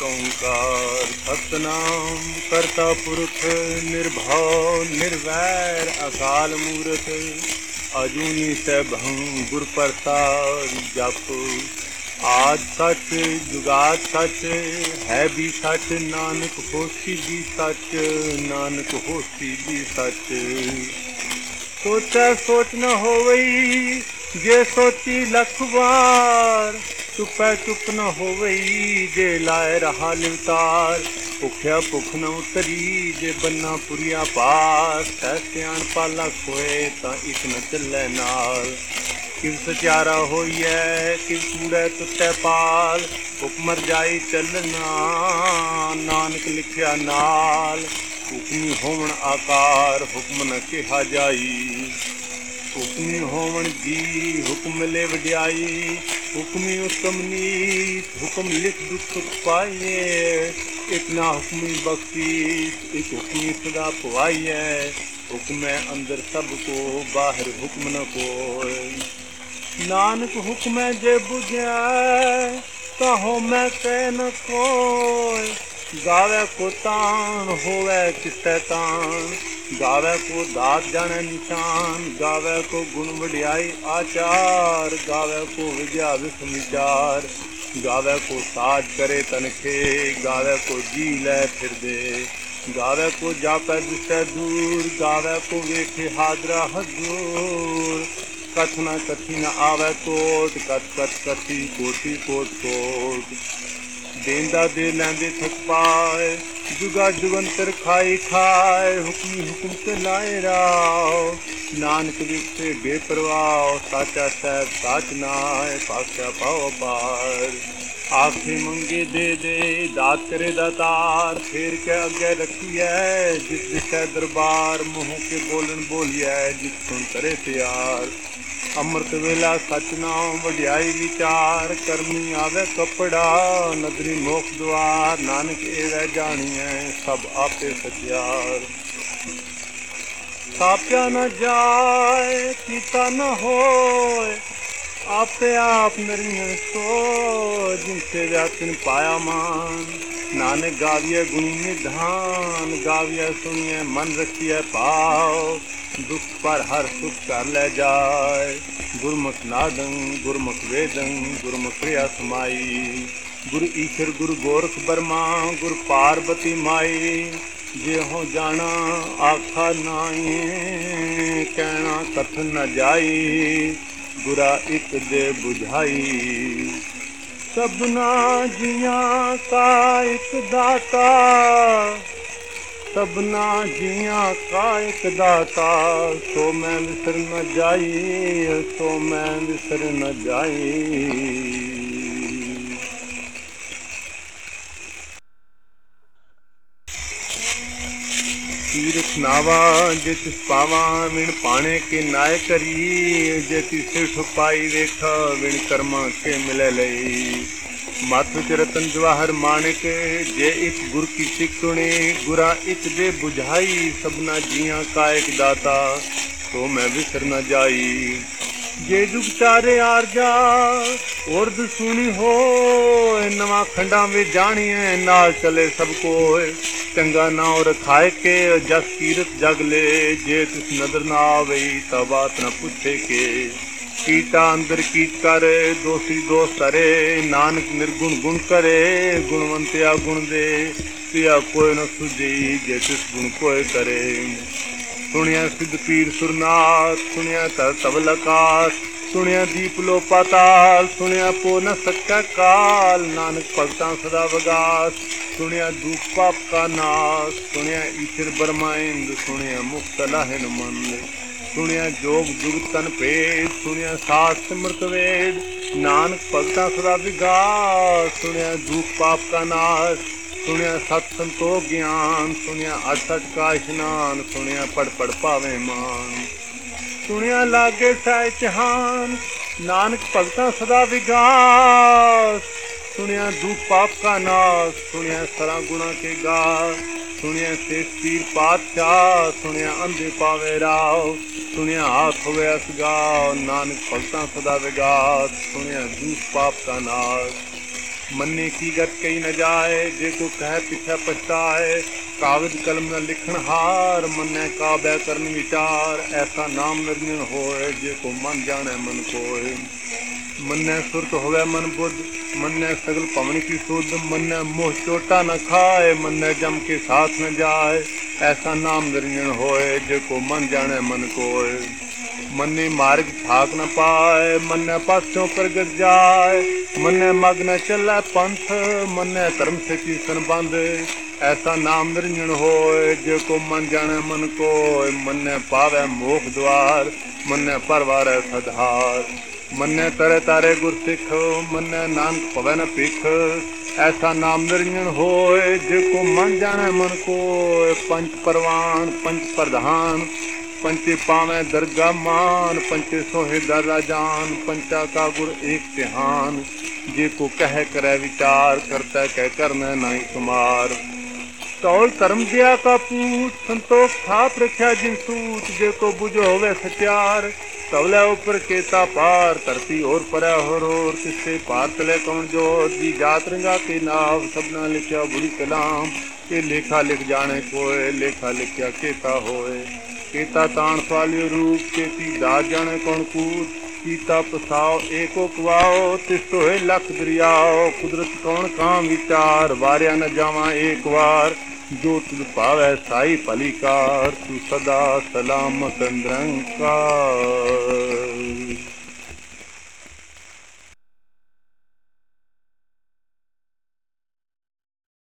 ਏਕ ਓੰਕਾਰ ਸਤਨਾਮ ਕਰਤਾ ਪੁਰਖ ਨਿਰਭਉ ਨਿਰਵੈਰ ਅਕਾਲ ਮੂਰਤ ਅਜੂਨੀ ਸੈਭੰ ਗੁਰ ਪ੍ਰਸਾਦ ਜਪ। ਆਦ ਸੱਚ, ਜੁਗਾਦ ਸੱਚ, ਹੈ ਵੀ ਸੱਚ, ਨਾਨਕ ਹੋਸੀ ਵੀ ਸੱਚ, ਨਾਨਕ ਹੋਸੀ ਵੀ ਸੱਚ। ਸੋਚੈ ਸੋਚ ਨ ਹੋਵਈ, ਜੇ ਸੋਚੀ ਲੱਖ ਵਾਰ ਚੁੱਪੈ ਚੁੱਪ ਨ ਹੋਵਈ ਜੇ ਲਾਇ ਰਹਾ ਲਿਵਤਾਰ ਭੁਖਿਆ ਭੁਖ ਨ ਉਤਰੀ ਜੇ ਬੰਨਾ ਪੁਰੀਆ ਪਾਸ ਤੈ ਸਿਆਣ ਪਾਲਾ ਖੋਏ ਤਾਂ ਇਕ ਨ ਚੱਲੈ ਨਾਲ। ਕਿਵ ਸਚਾਰਾ ਹੋਈਐ ਕਿਵ ਕੂੜੈ ਤੁਟੈ ਪਾਲ। ਹੁਕਮਰ ਜਾਈ ਚੱਲਣਾ, ਨਾਨਕ ਲਿਖਿਆ ਨਾਲ। ਹੁਕਮੀ ਹੋਵਣ ਆਕਾਰ, ਹੁਕਮ ਨ ਕਿਹਾ ਜਾਈ। ਹੁਕਮੀ ਹੋਵਣ ਜੀ, ਹੁਕਮ ਲੈ ਵਡਿਆਈ। ਹੁਕਮੀ ਉਤਮ ਹੁਕਮ ਲਿਖ ਦੁਖ ਸੁਖ ਪਾਈਏ। ਇਕ ਨਾ ਹੁਕਮੀ ਬਖਸ਼ੀ, ਇਕ ਹੁਕਮੀ ਸਦਾ ਪਵਾਈਏ। ਹੁਕਮ ਹੈ ਅੰਦਰ ਸਭ ਕੋ, ਬਾਹਰ ਹੁਕਮ ਨ ਕੋਇ ਨਾਨਕ ਹੁਕਮੈ ਜੇ ਬੁਝੈ ਕਹੋ ਮੈਂ ਕਹਿ ਨ ਕੋਇ ਗਾਵੇ ਕੋ ਤਾਣ, ਹੋਵੇ ਕਿਸੈ ਤਾਣ। ਗਾਵੇ ਕੋ ਦਾਤ ਜਾਣੈ ਨਿਸ਼ਾਨ, ਗਾਵੇ ਕੋ ਗੁਣ ਵਡਿਆਈ ਆਚਾਰ, ਗਾਵੇ ਕੋ ਵਿਦਿਆ ਵਿਖ ਵਿਚਾਰ ਗਾਵੇ ਕੋ ਸਾਜ ਕਰੇ ਤਨਖੇ, ਗਾਵੇ ਕੋ ਜੀ ਲੈ ਫਿਰਦੇ, ਗਾਵੇ ਕੋ ਜਾਪੈ ਦਿਸੈ ਦੂਰ, ਗਾਵੇ ਕੋ ਵੇਖੇ ਹਾਜ਼ਰਾ ਹਜ਼ੂਰ ਕਥ ਨ ਕਥੀ ਨ ਆਵੇ ਕੋਟ ਕਤ ਕਤ ਕਥੀ ਕੋਟੀ ਕੋਟ ਕੋਟ। ਦੇਂਦਾ ਦੇ ਲੈਂਦੇ ਥਕ ਪਾਏ, ਜੁਗਾ ਜੁਗੰਤਰ ਖਾਈ ਖਾਏ, ਹੁਕਮੀ ਹੁਕਮ ਤੇ ਲਾਏ ਰਾਓ। ਨਾਨਕ ਵਿਖੇ ਬੇਪਰਵਾਹ, ਸਾਚਾ ਸਹਿਬ ਸਾਚ ਨਾਏ ਪਾਕਿਆ ਪਾਉ ਪਾਰ ਆਖੇ ਮੰਗੇ ਦੇ ਦੇ, ਦਾਤ ਕਰੇ ਦਾਤਾਰ ਫੇਰ ਕੇ ਅੱਗੇ ਰੱਖੀਐ, ਜਿਸ ਦਿਸ਼ਾ ਦਰਬਾਰ, ਮੂੰਹ ਕੇ ਬੋਲਣ ਬੋਲੀਐ, ਜਿਸ ਸੁਣ ਕਰੇ ਤਿਆਰ ਅੰਮ੍ਰਿਤ ਵੇਲਾ ਸਚ ਨਾਮ ਵਡਿਆਈ ਵਿਚਾਰ, ਕਰਮੀ ਆਵੇ ਕਪੜਾ, ਨਦਰੀ ਮੋਖ ਦੁਆਰ, ਨਾਨਕ ਏਵੈ ਜਾਣੀਐ, ਸਭ ਆਪੇ ਸਚਿਆਰ। ਸਾਪਿਆ ਨ ਜਾਏ, ਕੀਤਾ ਨ ਹੋਏ, ਆਪੇ ਆਪ ਨਰੀਆਂ ਸੋ ਜਿਨਸੇ ਵਿਆਸਨ ਪਾਇਆ ਮਾਨ ਨਾਨਕ ਗਾਵੀਏ ਗੁਣੀ ਨਿਧਾਨ ਗਾਵੀਏ ਸੁਣੀਏ ਮਨ ਰਖੀਏ ਪਾਉ ਦੁਖ ਪਰ ਹਰ ਸੁਖ ਕਰ ਲੈ ਜਾਏ। ਗੁਰਮੁਖ ਨਾਦੰ, ਗੁਰਮੁਖ ਵੇਦੰ, ਗੁਰਮੁਖ ਰਿਆ ਸਮਾਈ। ਗੁਰ ਈਸ਼ਰ, ਗੁਰ ਗੋਰਖ ਬਰਮਾ, ਗੁਰ ਪਾਰਬਤੀ ਮਾਈ। ਜੇ ਹੋ ਜਾਣਾ ਆਖਾ ਨਾਈ ਕਹਿਣਾ ਕਥਨ ਨ ਜਾਈ। ਗੁਰਾ ਇੱਕ ਦੇ ਬੁਝਾਈ। ਸਭਨਾ ਜੀਆਂ ਕਾ ਇੱਕ ਦਾਤਾ। ਸਭਨਾ ਜੀਆਂ ਕਾ ਇੱਕ ਦਾਤਾ। ਸੋ ਮੈਂ ਵਿਸਰ ਨ ਜਾਈ, ਸੋ ਮੈਂ ਵਿਸਰ ਨ ਜਾਈ। ਨਾਵਾ ਜੇ ਤਿਸ ਪਾਵਾਂ, ਵਿਣ ਪਾਣੇ ਕੇ ਨਾਇ ਕਰੀ। ਜੇ ਤਿਸੇ ਠੁਪਾਈ ਵੇਖਾ, ਵਿਣ ਕਰਮਾਂ ਕੇ ਮਿਲੇ ਲਈ। ਮਤ ਚ ਰਤਨ ਜਵਾਹਰ ਮਾਣਕ, ਜੇ ਇੱਕ ਗੁਰ ਕੀ ਸਿੱਖ ਸੁਣੇ, ਗੁਰਾ ਇੱਕ ਦੇ 부ਝਾਈ ਸਭਨਾ ਜੀਆਂ ਕਾ ਇੱਕ ਦਾਤਾ ਸੋ ਮੈਂ ਵਿਸਰ ਨ ਜਾਈ। ਜੇ ਜੁਗ ਚਾਰੇ ਆਰਜਾ ਉਰਦ ਸੁਣੀ ਹੋਏ, ਨਵਾਂ ਖੰਡਾਂ ਵਿੱਚ ਜਾਣੀਏ ਨਾਲ ਚਲੇ ਸਭ ਕੋਏ। ਚੰਗਾ ਨਾਉ ਰਖਾਏ ਕੇ, ਜਸ ਕੀਰਤ ਜਗ ਲੈ, ਜੇ ਤਿਸ ਨਦਰ ਨਾ ਆਵਈ ਤਾਂ ਬਾਤ ਨਾ ਪੁੱਛੇ ਕੇ। ਕੀਟਾ ਅੰਦਰ ਕੀਟ ਕਰੇ, ਦੋਸੀ ਦੋਸ ਕਰੇ ਨਾਨਕ ਨਿਰਗੁਣ ਗੁਣ ਕਰੇ, ਗੁਣਵੰਤਿਆ ਗੁਣ ਦੇ, ਪਿਆ ਕੋਈ ਨ ਸੁਝੀ, ਜੇ ਤਿਸ ਗੁਣ ਕੋਏ ਕਰੇ। ਸੁਣਿਆ ਸਿੱਧ ਪੀਰ ਸੁਰਨਾਥ, ਸੁਣਿਆ ਤਰ ਤਵਲ ਆਕਾਸ਼ ਸੁਣਿਆ ਦੀਪ ਲੋ ਪਾਤਾਲ ਸੁਣਿਆ ਪੋ ਨ ਸਕਾ ਕਾਲ। ਨਾਨਕ ਭਗਤਾਂ ਸਦਾ ਵਗਾਸ, ਸੁਣਿਆ ਦੁਖ ਪਾਪ ਕਾ ਨਾਸ। ਸੁਣਿਆ ਈਸ਼ਰ ਬਰਮਾਇੰਦ, ਸੁਣਿਆ ਮੁਕਤ ਲਾਹਿਨ ਮਨ ਸੁਣਿਆ ਜੋਗ ਜੁਗਤ ਤਨ ਭੇਦ, ਸੁਣਿਆ ਸਾਸ ਸਿਮਰਤ ਵੇਦ। ਨਾਨਕ ਭਗਤਾਂ ਸਦਾ ਵਿਗਾਸ, ਸੁਣਿਆ ਦੁਖ ਪਾਪ ਕਾ ਨਾਸ। ਸੁਣਿਆ ਸਤ ਸੰਤੋਖ ਗਿਆਨ, ਸੁਣਿਆ ਅਠ ਅਠ ਕਾ ਇਸ਼ਨਾਨ। ਸੁਣਿਆ ਪੜ ਪੜ ਪਾਵੇ ਮਾਨ। ਸੁਣਿਆ ਲਾਗੇ ਸਹਿ ਜਹਾਨ ਨਾਨਕ ਭਗਤਾਂ ਸਦਾ ਵਿਗਾਸ। ਸੁਣਿਆ ਦੂ ਪਾਪ ਕਾ ਨਾਸ, ਸੁਣਿਆ ਸਰਾ ਗੁਣਾ ਕੇ ਗਾ ਸੁਣਿਆ ਸੇਸ ਪੀਰ ਪਾਤਸ਼ਾਹ, ਸੁਣਿਆ ਅੰਧੇ ਪਾਵੇ ਰਾਵ ਸੁਣਿਆ ਹਾਥ ਹੋਵੇ ਅਸਗਾ ਨਾਨਕ ਭਗਤਾਂ ਸਦਾ ਵਿਗਾਸ। ਸੁਣਿਆ ਦੁਖ ਪਾਪ ਕਾ ਨਾਸ। ਮੰਨੇ ਕੀ ਗਤ ਕਈ ਨਾ ਜਾਏ, ਜੇ ਕੋ ਕਹਿ ਪਿਛੈ ਪਛਤਾਏ ਕਾਗਜ਼ ਕਲਮ ਨਾਲ ਲਿਖਣ ਹਾਰ, ਮੰਨੈ ਕਾਬੈ ਕਰਨ ਵਿਚਾਰ। ਐਸਾ ਨਾਮ ਨਿਰਜਨ ਹੋਏ, ਜੇ ਕੋ ਮਨ ਜਾਣੈ ਮਨ ਕੋਏ। ਮੰਨੈ ਸੁਰਤ ਹੋਵੇ ਮਨ ਬੁੱਧ, ਮੰਨੈ ਸਗਲ ਪਵਨ ਕੀ ਸੁਧ। ਮੰਨੈ ਮੋਹ ਚੋਟਾ ਨ ਖਾਏ, ਮੰਨੈ ਜਮ ਕੇ ਸਾਥ ਨ ਜਾਏ। ਐਸਾ ਨਾਮ ਨਿਰਜਨ ਹੋਏ, ਜੇ ਕੋ ਮਨ ਜਾਣੈ ਮਨ ਕੋਏ। ਮੰਨੇ ਮਾਰਗ ਥਾਕ ਨ ਪਾਏ, ਮੰਨੇ ਪਾਸੋਂ ਪ੍ਰਗਟ ਜਾਏ। ਮੰਨੇ ਮਗਨ ਚੱਲੈ ਪੰਥ, ਮੰਨੇ ਧਰਮ ਸਚੀ ਸੰਬੰਧ। ਐਸਾ ਨਾਮ ਨਿਰੰਜਨ ਹੋਏ, ਜੇ ਕੋ ਮਨ ਜਾਣੈ ਮਨ ਕੋਇ ਮੰਨੈ ਪਾਵੈ ਮੋਖ ਦਵਾਰ ਮੰਨੇ ਪਰਵਾਰੈ ਸਧਾਰ। ਮੰਨੈ ਤਰੇ ਤਾਰੇ ਗੁਰ ਸਿੱਖ, ਮੰਨੇ ਨਾਨਕ ਭਵੈ ਨ ਭਿਖ। ਐਸਾ ਨਾਮ ਨਿਰੰਜਨ ਹੋਏ, ਜੇ ਕੋ ਮਨ ਜਾਣੈ ਮਨ ਕੋਇ ਪੰਚ ਪਰਵਾਨ ਪੰਚ ਪ੍ਰਧਾਨ। ਪੰਚੇ ਪਾਵੇਂ ਦਰਗਾ ਮਾਨ ਪੰਚੇ ਸੋਹੇ ਦਰ ਰਾਜਾਨ ਪੰਚਾ ਕਾ ਗੁਰ ਏਕ ਧਿਆਨ। ਜੇ ਕੋ ਕਹਿ ਕਰੈ ਵਿਚਾਰ, ਕਰਤਾ ਕਹਿ ਕਰਨਾ ਨਹੀਂ ਕੁਮਾਰ। ਤੌਲ ਧਰਮ ਦਿਆ ਕਾ ਪੂਤ, ਸੰਤੋਖ ਥਾਪ ਰਖਿਆ ਜਿਨ ਸੂਤ, ਜੇ ਕੋ 부ਜੋ ਹੋਵੇ ਸਚਿਆਰ ਤਵਲੇ ਉਪਰ ਕੇਤਾ ਪਾਰ ਧਰਤੀ ਹੋਰ ਪਰੈ ਹੋਰ ਹੋਰ ਕਿਸੇ ਪਾਰ ਤਲੇ ਕੌਣ ਜੋਤ ਦੀ ਜਾਤ ਰੰਗਾ ਕੇ ਨਾਮ, ਸਭਨਾ ਲਿਖਿਆ ਬੁਰੀ ਕਲਾਮ ਇਹ ਲੇਖਾ ਲਿਖ ਜਾਣੇ ਕੋਏ, ਲੇਖਾ ਲਿਖਿਆ ਕੇਤਾ ਹੋਏ। ਕੀਤਾ ਤਾਣ ਸਵਾਲਿਓ ਰੂਪ, ਕੇਤੀ ਦਾ ਜਾਣੇ ਕੌਣ ਕੂਤ, ਕੀਤਾ ਪਸਾਓ, ਏਕੋ ਕਵਾਓ, ਤਿਸ ਹੋਏ ਲੱਖ ਦਰਿਆਓ, ਕੁਦਰਤ ਕੌਣ ਕਾਮ ਵਿਚਾਰ, ਵਾਰਿਆ ਨ ਜਾਵਾਂ ਏਕ ਵਾਰ। ਜੋ ਤੁਧ ਭਾਵੈ ਸਾਈ ਭਲੀ ਕਾਰ ਤੂੰ ਸਦਾ ਸਲਾਮਤ ਨਿਰੰਕਾਰ।